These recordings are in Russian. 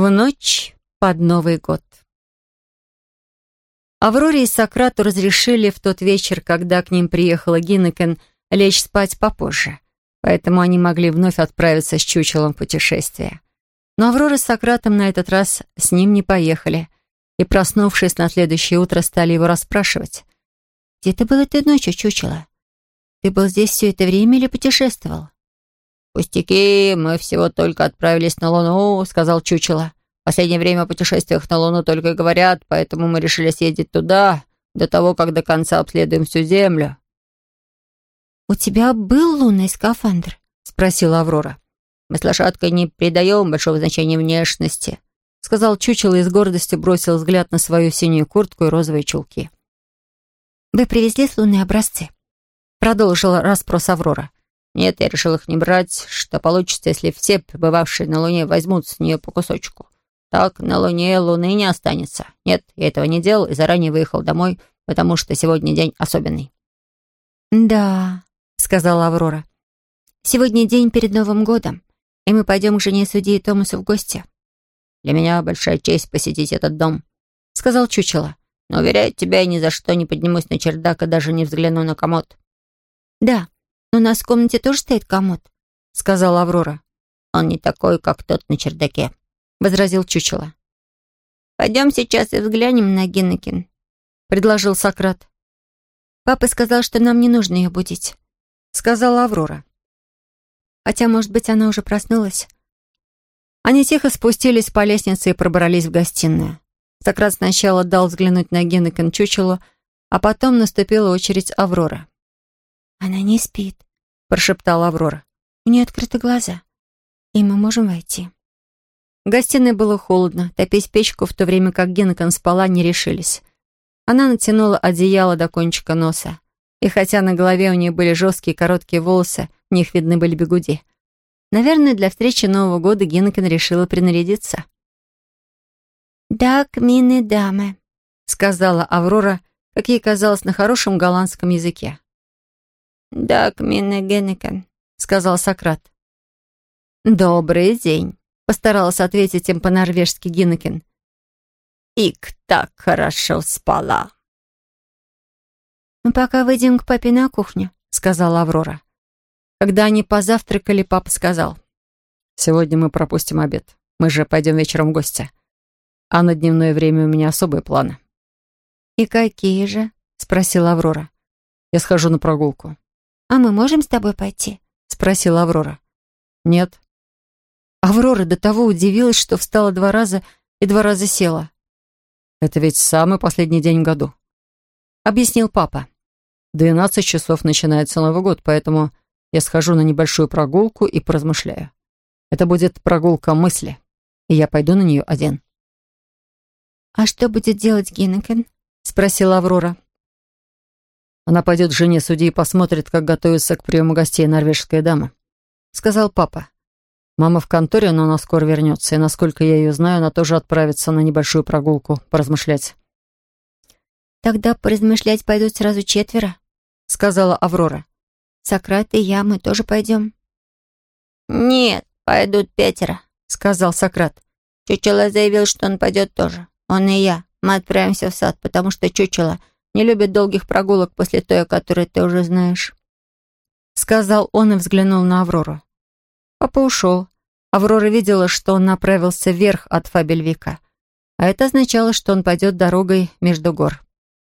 В ночь под Новый год. Авроре и Сократу разрешили в тот вечер, когда к ним приехала Гиннекен, лечь спать попозже, поэтому они могли вновь отправиться с чучелом в путешествие. Но Аврора с Сократом на этот раз с ним не поехали, и, проснувшись на следующее утро, стали его расспрашивать. «Где ты был этой ночью, чучело? Ты был здесь все это время или путешествовал?» «Пустяки, мы всего только отправились на Луну», — сказал чучело. В последнее время о путешествиях на Луну только и говорят, поэтому мы решили съездить туда, до того, как до конца обследуем всю Землю». «У тебя был лунный скафандр?» — спросила Аврора. «Мы с лошадкой не придаем большого значения внешности», — сказал чучело и с гордостью бросил взгляд на свою синюю куртку и розовые чулки. «Вы привезли с Луны образцы?» — продолжила расспрос Аврора. «Нет, я решил их не брать. Что получится, если все пребывавшие на Луне возьмут с нее по кусочку?» Так на Луне Луны не останется. Нет, я этого не делал и заранее выехал домой, потому что сегодня день особенный». «Да», — сказала Аврора. «Сегодня день перед Новым годом, и мы пойдем к жене судьи Томасу в гости». «Для меня большая честь посетить этот дом», — сказал Чучело. «Но, уверяю тебя, я ни за что не поднимусь на чердак и даже не взгляну на комод». «Да, но у нас в комнате тоже стоит комод», — сказала Аврора. «Он не такой, как тот на чердаке», — возразил Чучело. «Пойдем сейчас и взглянем на Геннекин», — предложил Сократ. «Папа сказал, что нам не нужно ее будить», — сказала Аврора. «Хотя, может быть, она уже проснулась». Они тихо спустились по лестнице и пробрались в гостиную. Сократ сначала дал взглянуть на Геннекин чучело, а потом наступила очередь Авроры. «Она не спит», — прошептала Аврора. «У нее открыты глаза, и мы можем войти». В гостиной было холодно, топить печку, в то время как Генкан спала, не решились. Она натянула одеяло до кончика носа. И хотя на голове у нее были жесткие короткие волосы, в них видны были бегуди. Наверное, для встречи Нового года Генкан решила принарядиться. «Так, мины дамы», — сказала Аврора, как ей казалось, на хорошем голландском языке. «Так, мины Генкан», — сказал Сократ. «Добрый день», Постаралась ответить им по-норвежски Гиннекин. «Ик так хорошо спала». «Мы пока выйдем к папе на кухню», — сказала Аврора. Когда они позавтракали, папа сказал. «Сегодня мы пропустим обед. Мы же пойдем вечером в гости. А на дневное время у меня особые планы». «И какие же?» — спросила Аврора. «Я схожу на прогулку». «А мы можем с тобой пойти?» — спросила Аврора. «Нет», Аврора до того удивилась, что встала два раза и два раза села. «Это ведь самый последний день в году», — объяснил папа. «Двенадцать часов начинается Новый год, поэтому я схожу на небольшую прогулку и поразмышляю. Это будет прогулка мысли, и я пойду на нее один». «А что будет делать Гиннекен?» — спросила Аврора. «Она пойдет к жене судьи и посмотрит, как готовится к приему гостей норвежская дама», — сказал папа. Мама в конторе, но она скоро вернется, и, насколько я ее знаю, она тоже отправится на небольшую прогулку, поразмышлять. «Тогда поразмышлять пойдут сразу четверо», — сказала Аврора. «Сократ и я, мы тоже пойдем». «Нет, пойдут пятеро», — сказал Сократ. Чучело заявил, что он пойдет тоже. Он и я. Мы отправимся в сад, потому что Чучело не любит долгих прогулок после той, о которой ты уже знаешь. Сказал он и взглянул на Аврору. Папа ушел. Аврора видела, что он направился вверх от Фабельвика. А это означало, что он пойдет дорогой между гор.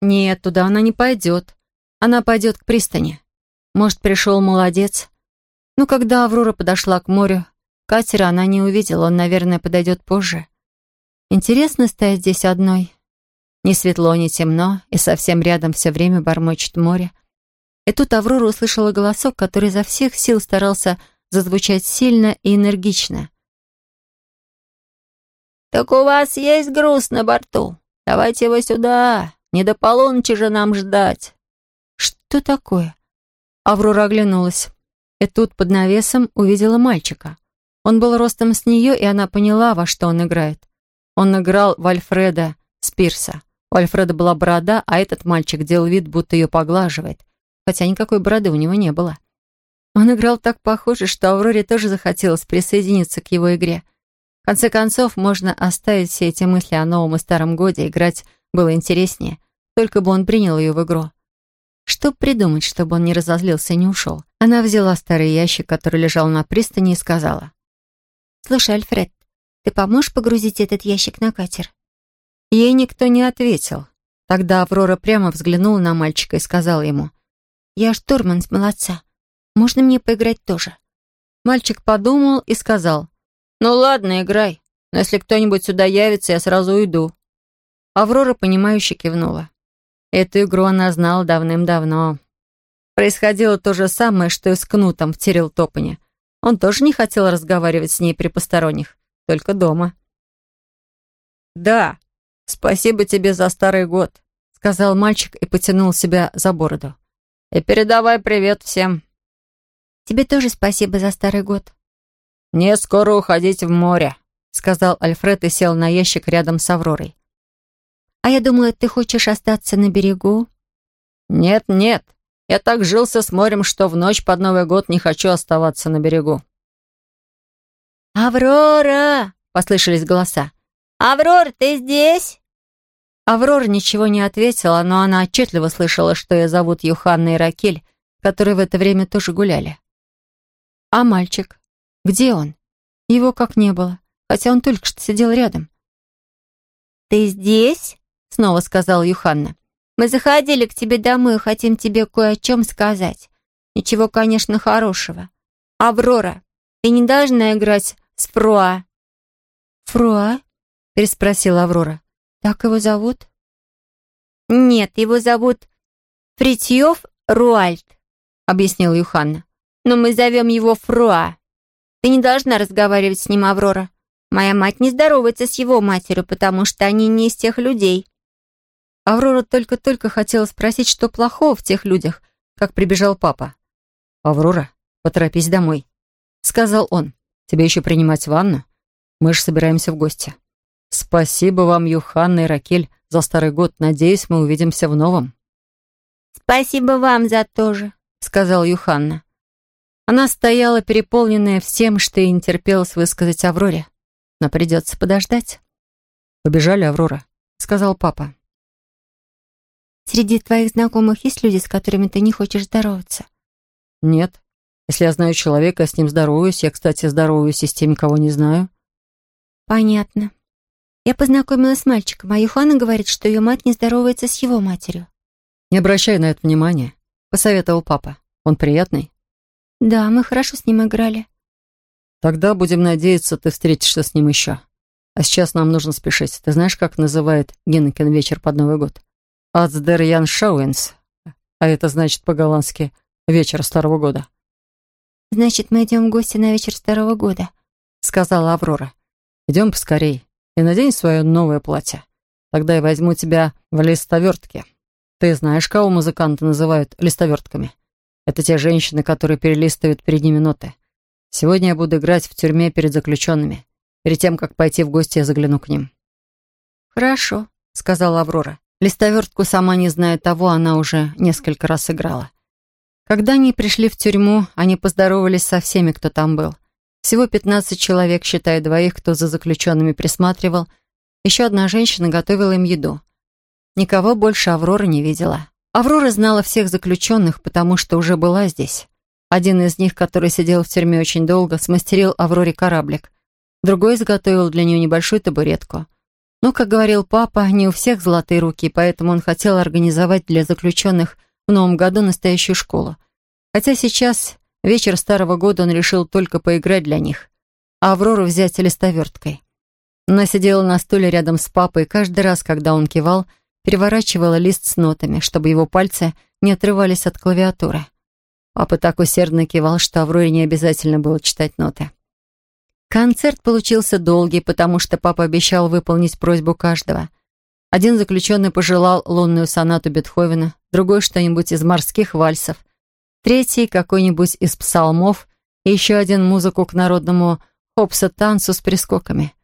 Нет, туда она не пойдет. Она пойдет к пристани. Может, пришел молодец. Но когда Аврора подошла к морю, катера она не увидела, он, наверное, подойдет позже. Интересно стоять здесь одной. Ни светло, ни темно, и совсем рядом все время бормочет море. И тут Аврора услышала голосок, который изо всех сил старался зазвучать сильно и энергично. «Так у вас есть груз на борту? Давайте его сюда. Не до полуночи же нам ждать». «Что такое?» Аврора оглянулась. И тут под навесом увидела мальчика. Он был ростом с нее, и она поняла, во что он играет. Он играл в Альфреда Спирса. У Альфреда была борода, а этот мальчик делал вид, будто ее поглаживает, хотя никакой бороды у него не было. Он играл так похоже, что Авроре тоже захотелось присоединиться к его игре. В конце концов, можно оставить все эти мысли о новом и старом годе, играть было интереснее, только бы он принял ее в игру. Что придумать, чтобы он не разозлился и не ушел? Она взяла старый ящик, который лежал на пристани, и сказала. «Слушай, Альфред, ты поможешь погрузить этот ящик на катер?» Ей никто не ответил. Тогда Аврора прямо взглянула на мальчика и сказала ему. «Я штурман с молодца. Можно мне поиграть тоже?» Мальчик подумал и сказал. «Ну ладно, играй. Но если кто-нибудь сюда явится, я сразу уйду». Аврора, понимающе кивнула. Эту игру она знала давным-давно. Происходило то же самое, что и с Кнутом в Терилтопане. Он тоже не хотел разговаривать с ней при посторонних, только дома. «Да, спасибо тебе за старый год», — сказал мальчик и потянул себя за бороду. «И передавай привет всем». «Тебе тоже спасибо за старый год». «Мне скоро уходить в море», — сказал Альфред и сел на ящик рядом с Авророй. «А я думала, ты хочешь остаться на берегу?» «Нет, нет. Я так жился с морем, что в ночь под Новый год не хочу оставаться на берегу». «Аврора!» — послышались голоса. «Аврор, ты здесь?» Аврора ничего не ответила, но она отчетливо слышала, что ее зовут Юханна и Ракель, которые в это время тоже гуляли. А мальчик? Где он? Его как не было, хотя он только что сидел рядом. «Ты здесь?» — снова сказала Юханна. «Мы заходили к тебе домой и хотим тебе кое о чем сказать. Ничего, конечно, хорошего. Аврора, ты не должна играть с Фруа». «Фруа?» — переспросила Аврора. «Так его зовут?» «Нет, его зовут Фритьев Руальд», — объяснила Юханна. «Но мы зовем его Фруа. Ты не должна разговаривать с ним, Аврора. Моя мать не здоровается с его матерью, потому что они не из тех людей». Аврора только-только хотела спросить, что плохого в тех людях, как прибежал папа. «Аврора, поторопись домой», — сказал он. «Тебе еще принимать ванну? Мы же собираемся в гости». «Спасибо вам, Юханна и Ракель, за старый год. Надеюсь, мы увидимся в новом». «Спасибо вам за то же», — сказала Юханна. Она стояла, переполненная всем, что и не терпелось высказать Авроре но придется подождать. «Побежали, Аврора», — сказал папа. «Среди твоих знакомых есть люди, с которыми ты не хочешь здороваться?» «Нет. Если я знаю человека, я с ним здороваюсь. Я, кстати, здороваюсь и с теми, кого не знаю». «Понятно. Я познакомилась с мальчиком, а Юхана говорит, что ее мать не здоровается с его матерью». «Не обращай на это внимания», — посоветовал папа. «Он приятный?» «Да, мы хорошо с ним играли». Тогда будем надеяться, ты встретишься с ним еще. А сейчас нам нужно спешить. Ты знаешь, как называет Геннекен вечер под Новый год? Ацдер Ян Шауэнс. А это значит по-голландски «вечер Старого года». «Значит, мы идем в гости на вечер Старого года», — сказала Аврора. «Идем поскорей и надень свое новое платье. Тогда я возьму тебя в листовертке. Ты знаешь, кого музыканты называют листовертками? Это те женщины, которые перелистывают перед ними ноты. Сегодня я буду играть в тюрьме перед заключенными. Перед тем, как пойти в гости, я загляну к ним». «Хорошо», — сказала Аврора. Листовертку, сама не зная того, она уже несколько раз играла. Когда они пришли в тюрьму, они поздоровались со всеми, кто там был. Всего 15 человек, считая двоих, кто за заключенными присматривал. Еще одна женщина готовила им еду. Никого больше Аврора не видела. Аврора знала всех заключенных, потому что уже была здесь. Один из них, который сидел в тюрьме очень долго, смастерил Авроре кораблик. Другой изготовил для нее небольшую табуретку. Но, как говорил папа, не у всех золотые руки, поэтому он хотел организовать для заключенных в новом году настоящую школу. Хотя сейчас, вечер Старого года, он решил только поиграть для них, а Аврору взять листоверткой. Она сидела на стуле рядом с папой, и каждый раз, когда он кивал, переворачивала лист с нотами, чтобы его пальцы не отрывались от клавиатуры. Папа так усердно кивал, что Авроре не обязательно было читать ноты. Концерт получился долгий, потому что папа обещал выполнить просьбу каждого. Один заключенный пожелал лунную сонату Бетховена, другой что-нибудь из морских вальсов, третий какой-нибудь из псалмов и еще один музыку к народному хопса-танцу с прискоками.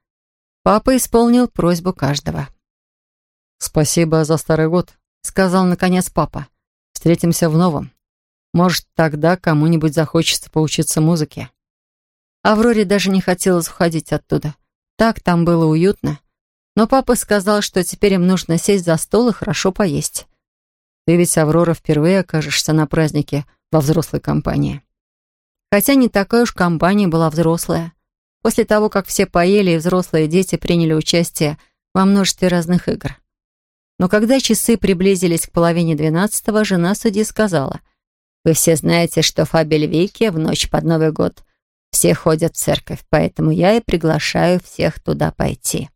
Папа исполнил просьбу каждого. «Спасибо за старый год», — сказал наконец папа. «Встретимся в новом». Может, тогда кому-нибудь захочется поучиться музыке. Авроре даже не хотелось уходить оттуда. Так там было уютно. Но папа сказал, что теперь им нужно сесть за стол и хорошо поесть. Ты ведь, Аврора, впервые окажешься на празднике во взрослой компании. Хотя не такая уж компания была взрослая. После того, как все поели и взрослые дети приняли участие во множестве разных игр. Но когда часы приблизились к половине двенадцатого, жена судьи сказала, «Вы все знаете, что в Фабельвике в ночь под Новый год все ходят в церковь, поэтому я и приглашаю всех туда пойти».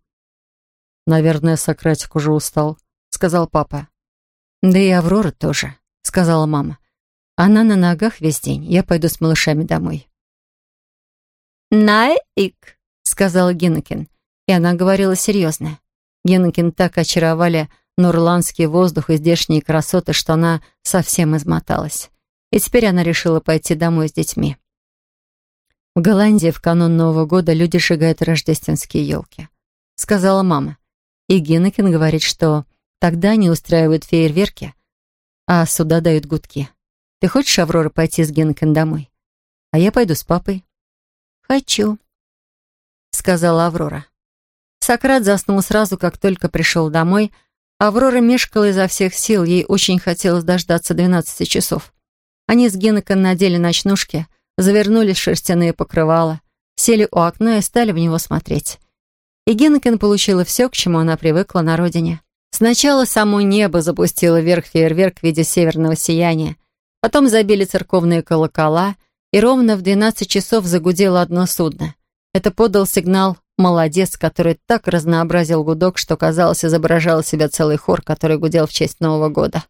«Наверное, Сократик уже устал», — сказал папа. «Да и Аврора тоже», — сказала мама. «Она на ногах весь день. Я пойду с малышами домой». «Наик», — сказала Геннекин, и она говорила серьезно. Геннекин так очаровали нурландский воздух и здешние красоты, что она совсем измоталась. И теперь она решила пойти домой с детьми. В Голландии в канун Нового года люди сжигают рождественские елки, сказала мама. И Геннекин говорит, что тогда они устраивают фейерверки, а сюда дают гудки. Ты хочешь, Аврора, пойти с Геннекин домой? А я пойду с папой. «Хочу», — сказала Аврора. Сократ заснул сразу, как только пришел домой, Аврора мешкала изо всех сил, ей очень хотелось дождаться двенадцати часов. Они с Геннеком надели ночнушки, завернулись в шерстяные покрывала, сели у окна и стали в него смотреть. И Геннекен получила все, к чему она привыкла на родине. Сначала само небо запустило вверх фейерверк в виде северного сияния, потом забили церковные колокола, и ровно в двенадцать часов загудело одно судно. Это подал сигнал молодец, который так разнообразил гудок, что, казалось, изображал себя целый хор, который гудел в честь Нового года.